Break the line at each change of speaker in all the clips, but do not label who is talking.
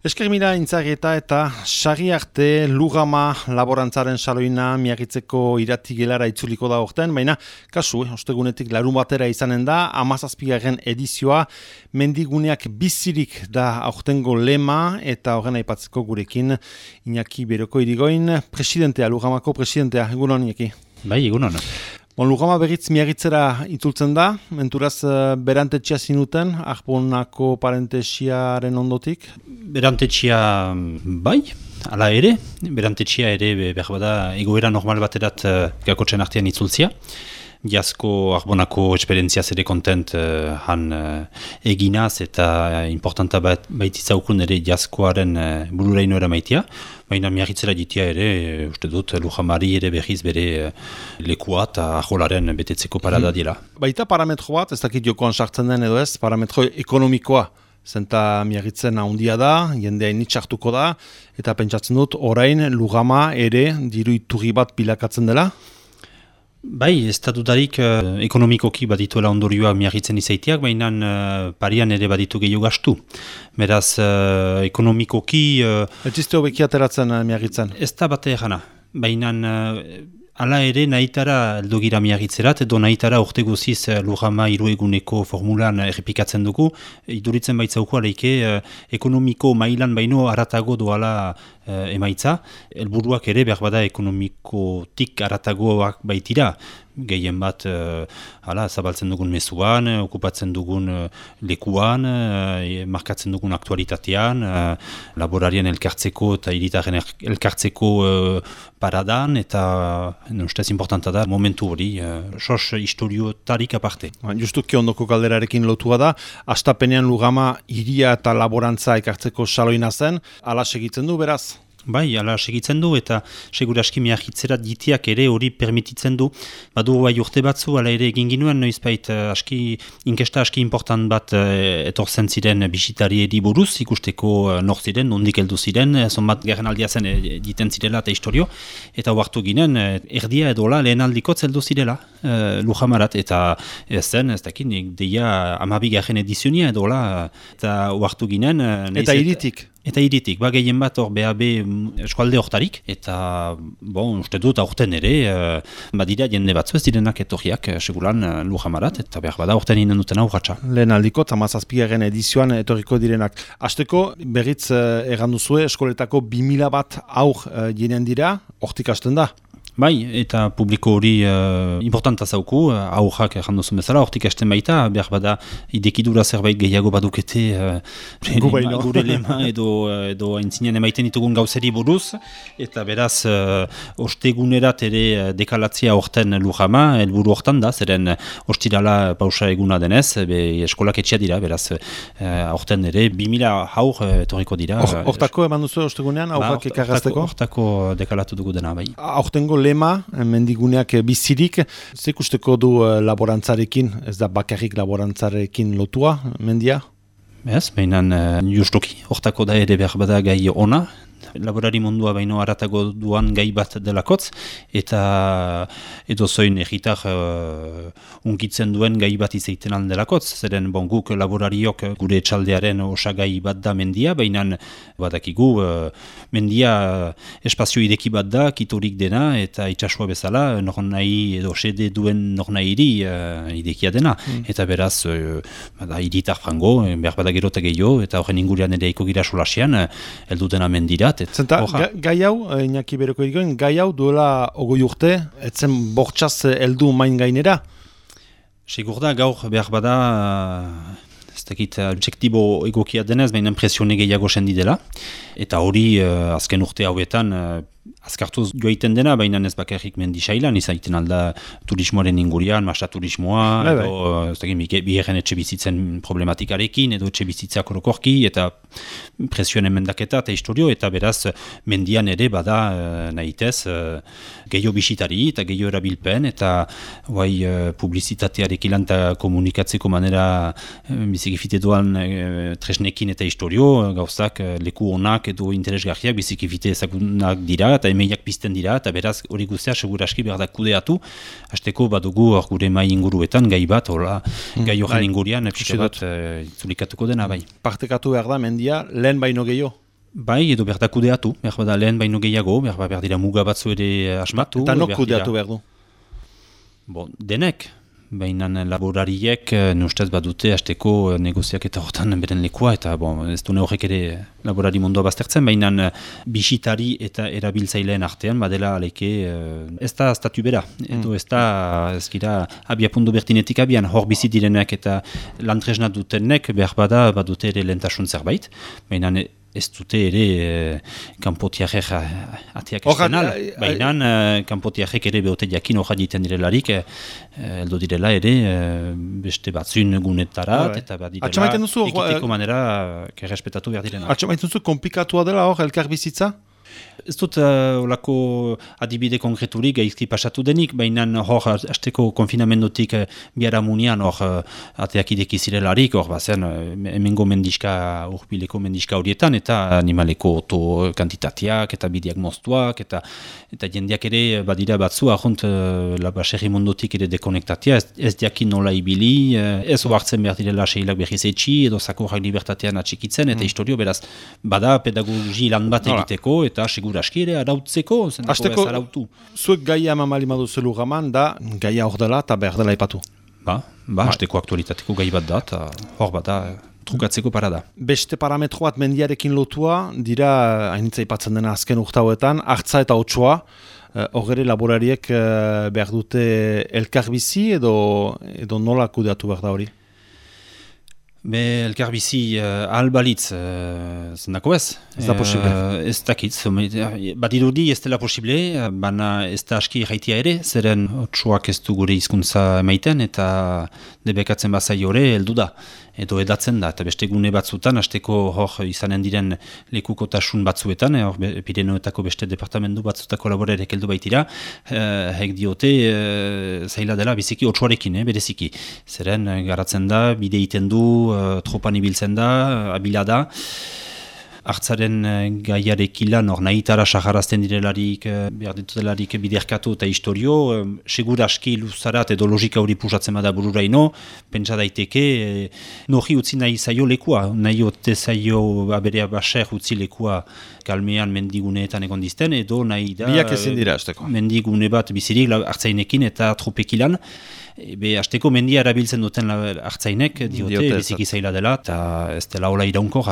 Esker mila intzageta eta sari arte lugama laborantzaren saloina miagitzeko irati gelara itzuliko da orten, baina kasu, eh, ostegunetik larun batera izanen da, amazazpigaren edizioa, mendiguneak bizirik da aurtengo lema eta horren aipatzeko gurekin Iñaki Beroko irigoin, presidentea, lugamako presidentea, egunon Iñaki?
Bai, egunon.
Bon, Lugama berriz miagitzera itzultzen da, menturaz uh, berantetxia zinuten, ahponako parentesiaren ondotik?
Berantetxia bai, ala ere, berantetxia ere behar bada egoera normal baterat uh, gakotzen artean itzultzia. Jasko arbonako esperientzia zede kontent uh, han uh, eginaz eta uh, importanta bat, baititzaukun ere jaskoaren uh, bururaino maitia. Baina miagitzera ditia ere, uste dut, Lujamari ere behiz bere lekua eta aholaren betetzeko parada hmm. dira.
Baita parametro bat, ez dakit jokoan sartzen den edo ez, parametro ekonomikoa. Zenta miagitzen ahondia da, jendea initxartuko da, eta pentsatzen dut, orain Lugama ere diru ituri bat pilakatzen dela?
Bai, estatutarik uh, ekonomikoki badituela ondorioa miagitzen izaiteak, baina uh, parian ere baditu gehiago gastu. Beraz, uh, ekonomikoki... Uh,
Ez izte hobeki ateratzen uh, miagitzen?
Ez da bate egana, baina... Hala ere, nahitara eldogira miagitzerat, edo nahitara orte goziz eh, lujama irueguneko formulan errepikatzen dugu, iduritzen baitzauko aleike eh, ekonomiko mailan baino aratago doala emaitza, helburuak ere behar bada ekonomikotik aratagoak baitira, gehien bat uh, hala, zabaltzen dugun mezuan, okupatzen dugun uh, lekuan, uh, markatzen dugun aktualitatean, uh, laborarien elkartzeko eta iritaren elkartzeko uh, paradan, eta uh, ustez importanta da momentu hori, uh, sos historiotarik aparte.
Ba, Justuki ondoko kalderarekin lotua da, astapenean lugama iria eta laborantza ekartzeko saloina zen, ala segitzen du beraz?
Bai, ala segitzen du eta seguraski miahitzera ditiak ere hori permititzen du. Badu bai urte batzu, ala ere egin ginuen, noiz bait, eh, aski, inkesta aski important bat uh, etorzen ziren bisitari buruz, ikusteko uh, nor ziren, nondik heldu ziren, zon bat garen aldia zen diten zirela eta historio, eta huartu ginen, erdia edola lehen aldiko zeldu zirela, uh, lujamarat, eta ez zen, ez dakit, deia amabi garen edizionia edola, eta huartu ginen...
eta iritik?
Eta iritik, ba gehien bat hor BAB mm, eskualde hortarik, eta bon, uste dut aurten ere, uh, badira jende batzu ez direnak etorriak uh, segulan uh, lujamarat, eta behar bada aurten inen duten aurratxa.
Lehen aldiko, tamazazpiaren edizioan etorriko direnak. Azteko, berriz uh, erranduzue eskoletako 2000 bat aur uh, jenen dira, hortik hasten da?
Bai, eta publiko hori uh, importanta zauku, uh, aurrak erranduzun bezala, hortik esten baita, behar bada idekidura zerbait gehiago badukete uh, gure lema edo, uh, edo entzinean emaiten ditugun gauzeri buruz, eta beraz, uh, ostegunerat ere uh, dekalatzia horten lujama, helburu hortan da, zeren ostirala pausa eguna denez, be, eskolak etxea dira, beraz, uh, horten ere, 2000 haur uh, etorriko dira.
Hortako eman duzu ostegunean, ba, aurrak ekarrazteko?
Hortako dekalatu dugu dena, bai.
Hortengo lema, eh, mendiguneak eh, bizirik, zekusteko du eh, laborantzarekin, ez da bakarrik laborantzarekin lotua, mendia?
Ez, behinan justuki, hortako da ere behar bada gai ona, laborari mundua baino aratago duan gai bat delakotz, eta edo zoin egitar uh, unkitzen duen gai bat izaiten aldelakotz, zeren bon, guk laborariok gure etxaldearen osagai bat da mendia, baina badakigu uh, mendia espazio ideki bat da, kitorik dena, eta itxasua bezala, nor nahi edo sede duen nor nahi iri uh, idekia dena, mm. eta beraz uh, bada iritar frango, behar bada gerote gehiago, eta horren ingurian ere eko gira solasean, heldu dena mendirat,
Zenta, gai hau, eh, inaki beroko egoen, gai hau duela ogoi urte, etzen bortxaz heldu main gainera?
Sigur da, gaur behar bada, uh, ez dakit, objektibo egokia denez, baina presione gehiago sendi dela. Eta hori, azken urte hauetan, azkartuz joaiten dena, baina ez bakarrik mendisailan, izaiten alda turismoaren ingurian, masa turismoa, bai, bai. edo, ez dakit, biherren etxe bizitzen problematikarekin, edo etxe bizitzak orokorki, eta presioen emendaketa eta historio, eta beraz, mendian ere bada uh, nahitez, uh, gehiago bisitari eta gehiago erabilpen, eta guai uh, publizitatearek ilan eta komunikatzeko manera bizikifite duan tresnekin eta historio, gauzak leku onak edo interesgarriak bizikifite ezagunak dira, eta emeiak pizten dira, eta beraz hori guztia seguraski behar da kudeatu, hasteko badugu hor gure mai inguruetan gai bat, hola, mm, gai horren bai. ingurian, pixka bat uh, dena, bai.
Partekatu behar da, mendia, lehen baino gehiago?
Bai, edo behar da kudeatu, behar bada lehen baino gehiago, behar behar dira muga batzu ere asmatu.
Eta nok kudeatu behar du?
Bon, denek, Baina laborariek, eh, nustez bat dute, hasteko negoziak eta horretan beren lekua, eta bon, ez du horrek ere laborari mundua baztertzen, baina eh, bisitari eta erabiltzaileen artean, badela aleke, eh, ez da statu bera, edo mm. ez da, ez gira, abiapundu bertinetik abian, hor bizit direnek eta lantresna dutenek, behar bada, bat dute ere lentasun zerbait, baina ez dute ere e, kanpotiarek atiak estenal, baina e, kanpotiarek ere behote jakin hori egiten direlarik, e, direla ere beste batzun gunetarat, eta bat direla ikiteko manera kerrespetatu behar direna.
Atxamaiten duzu, komplikatua dela hor, elkar bizitza?
Ez dut uh, olako adibide konkreturik gaizki pasatu denik, baina hor hasteko konfinamendotik uh, biara munian hor uh, ateak ideki zirelarik, hor bazen uh, emengo mendiska urbileko mendiska horietan, eta animaleko oto kantitateak eta bideak moztuak, eta eta jendeak ere badira batzu ahont uh, labaserri mundotik ere dekonektatia, ez, ez diakin nola ibili, uh, ez oartzen behar direla seilak behiz etxi, edo zakorrak libertatean atxikitzen, eta mm. historio beraz bada pedagogi lan bat egiteko, eta seguraski ere arautzeko, zendako arautu.
Zuek gaia mamali madu zelu gaman, da gaia hor dela eta behar dela ipatu.
Ba, ba, hasteko aktualitateko gai bat da, eta hor bat da, trukatzeko parada.
Beste parametro bat mendiarekin lotua, dira, hainitza ipatzen dena azken urtauetan, hartza eta otsoa, eh, laborariek eh, behar dute elkar bizi edo, edo nola kudeatu behar da hori?
Be, elkar bizi uh, albalitz, uh, zendako ez?
Ez da posible.
Uh, ez dakit, bat idurdi ez dela posible, baina ez da aski jaitia ere, zeren txuak ez du gure izkuntza emaiten eta debekatzen bazai hori heldu da edo edatzen da, eta beste gune batzutan, hasteko hor izanen diren lekukotasun batzuetan, hor Pirenoetako beste departamentu batzutako laborerek heldu baitira, eh, hek diote eh, zaila dela biziki otsuarekin, eh, bereziki. Zeren, garatzen da, bide iten du, eh, tropan ibiltzen da, abila da, hartzaren uh, gaiarekilan, hor nahitara saharazten direlarik, uh, behar ditutelarik biderkatu eta historio, um, segur aski luzarat edo logika hori pusatzen bada bururaino, pentsa daiteke, uh, nohi utzi nahi zaio lekua, nahi ote zaio aberea baser utzi lekua kalmean mendiguneetan egon dizten, edo nahi da...
Biak ezin dira,
Mendigune bat bizirik hartzainekin eta tropekilan, Be, azteko mendia erabiltzen duten hartzainek diote, diote biziki zaila dela, eta ez dela hola iraunko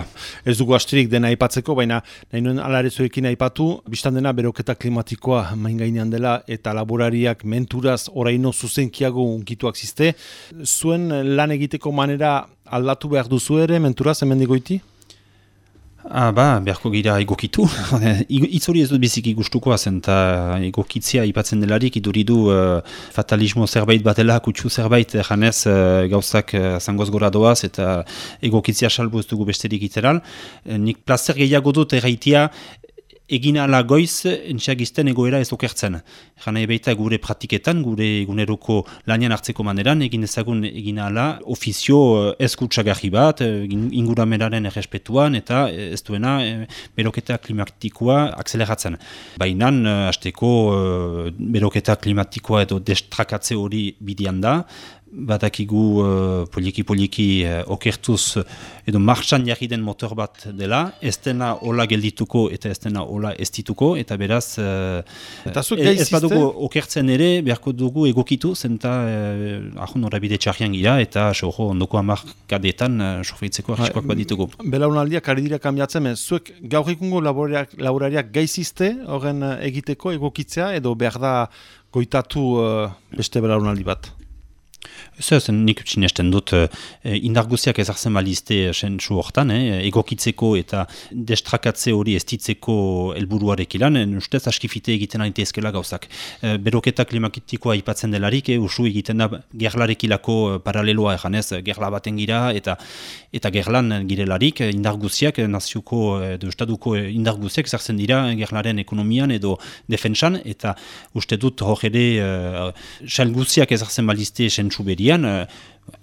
Ez dugu astirik dena aipatzeko, baina nahi nuen alarezoekin aipatu, biztan dena beroketa klimatikoa main gainean dela, eta laborariak menturaz oraino zuzenkiago unkituak ziste. Zuen lan egiteko manera aldatu behar duzu ere, menturaz, hemen digoiti?
Ah, ba, beharko gira egokitu. Itzori ez dut biziki gustukoa zen, eta egokitzia ipatzen delarik, iduridu uh, fatalismo zerbait batela, kutsu zerbait, janez uh, gauzak uh, zangoz gora doaz, eta egokitzia salbu ez dugu besterik iteran. nik plazer gehiago dut erraitia, egin ala goiz entxagizten egoera ez okertzen. Jana ebeita gure pratiketan, gure eguneroko lanian hartzeko maneran, egin ezagun egin ala ofizio eskutsagarri bat, ingurameraren errespetuan, eta ez duena beroketa klimatikoa akseleratzen. Baina, hasteko beroketa klimatikoa edo destrakatze hori bidian da, batakigu uh, poliki-poliki uh, okertuz edo marxan jarri den motor bat dela, ez dena hola geldituko eta ez dena hola ez dituko, eta beraz uh,
eta ez,
ez badugu okertzen ere, beharko dugu egokitu, zenta uh, ahon horabide txarrian gira, eta soho ondoko amarkadetan uh, sofritzeko arriskoak bat ditugu.
Belaunaldiak ari dira kambiatzen, zuek gaur ikungo laborariak gaizizte horren egiteko egokitzea, edo behar da goitatu uh, beste belaunaldi bat?
Ez ez, nik sinesten dut eh, indarguziak ezartzen balizte sentsu hortan, eh, egokitzeko eta destrakatze hori estitzeko helburuarek ilan, eh, ustez askifite egiten alite ezkela gauzak. Eh, beroketa klimakitikoa ipatzen delarik, eh, usu egiten da gerlarekilako eh, paraleloa eganez, gerla baten gira eta eta gerlan girelarik indarguziak, naziuko edo estaduko indarguziak ezartzen dira gerlaren ekonomian edo defentsan, eta uste dut hor ere uh, salguziak ezartzen balizte sentsu berian, eh,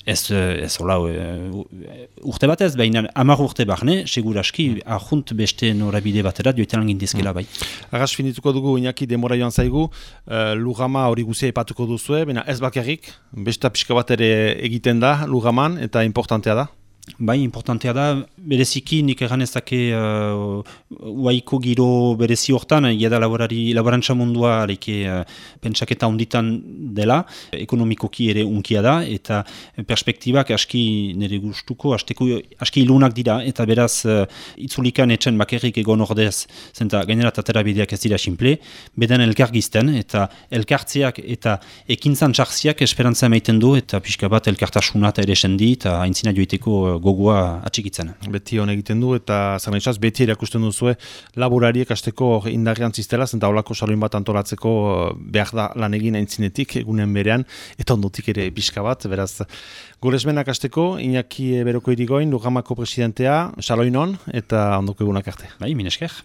ez, eh, ez hola, eh, urte bat ez, baina amar urte barne, seguraski, mm. ahunt beste norabide batera, joetan langin dizkela mm. bai.
Arras finituko dugu, inaki demora joan zaigu, uh, lugama hori guzia ipatuko duzu, baina ez bakarrik, beste pixka bat ere egiten da lugaman, eta importantea da?
Bai, importantea da, bereziki nik egan ezake uh, uaiko giro berezi hortan, ia da laborari, laborantza mundua areke uh, pentsaketa onditan dela, ekonomikoki ere unkia da, eta perspektibak aski nire gustuko, asteko, aski ilunak dira, eta beraz uh, itzulikan etxen bakerrik egon ordez, zenta gainera tatera bideak ez dira simple, beden elkargizten, eta elkartzeak eta ekintzan txarziak esperantza emaiten du, eta pixka bat elkartasuna eta ere sendi, eta haintzina joiteko gogoa atxikitzen.
Beti hon egiten du eta zan izaz, beti erakusten duzue laborariek asteko indarrean ziztela, zenta holako saloin bat antolatzeko eh, behar da lan egin aintzinetik egunen berean, eta ondotik ere pixka bat, beraz Gulesmenak asteko, Iñaki Beroko irigoin, Lugamako presidentea, saloinon, eta ondoko egunak arte.
Bai, minesker.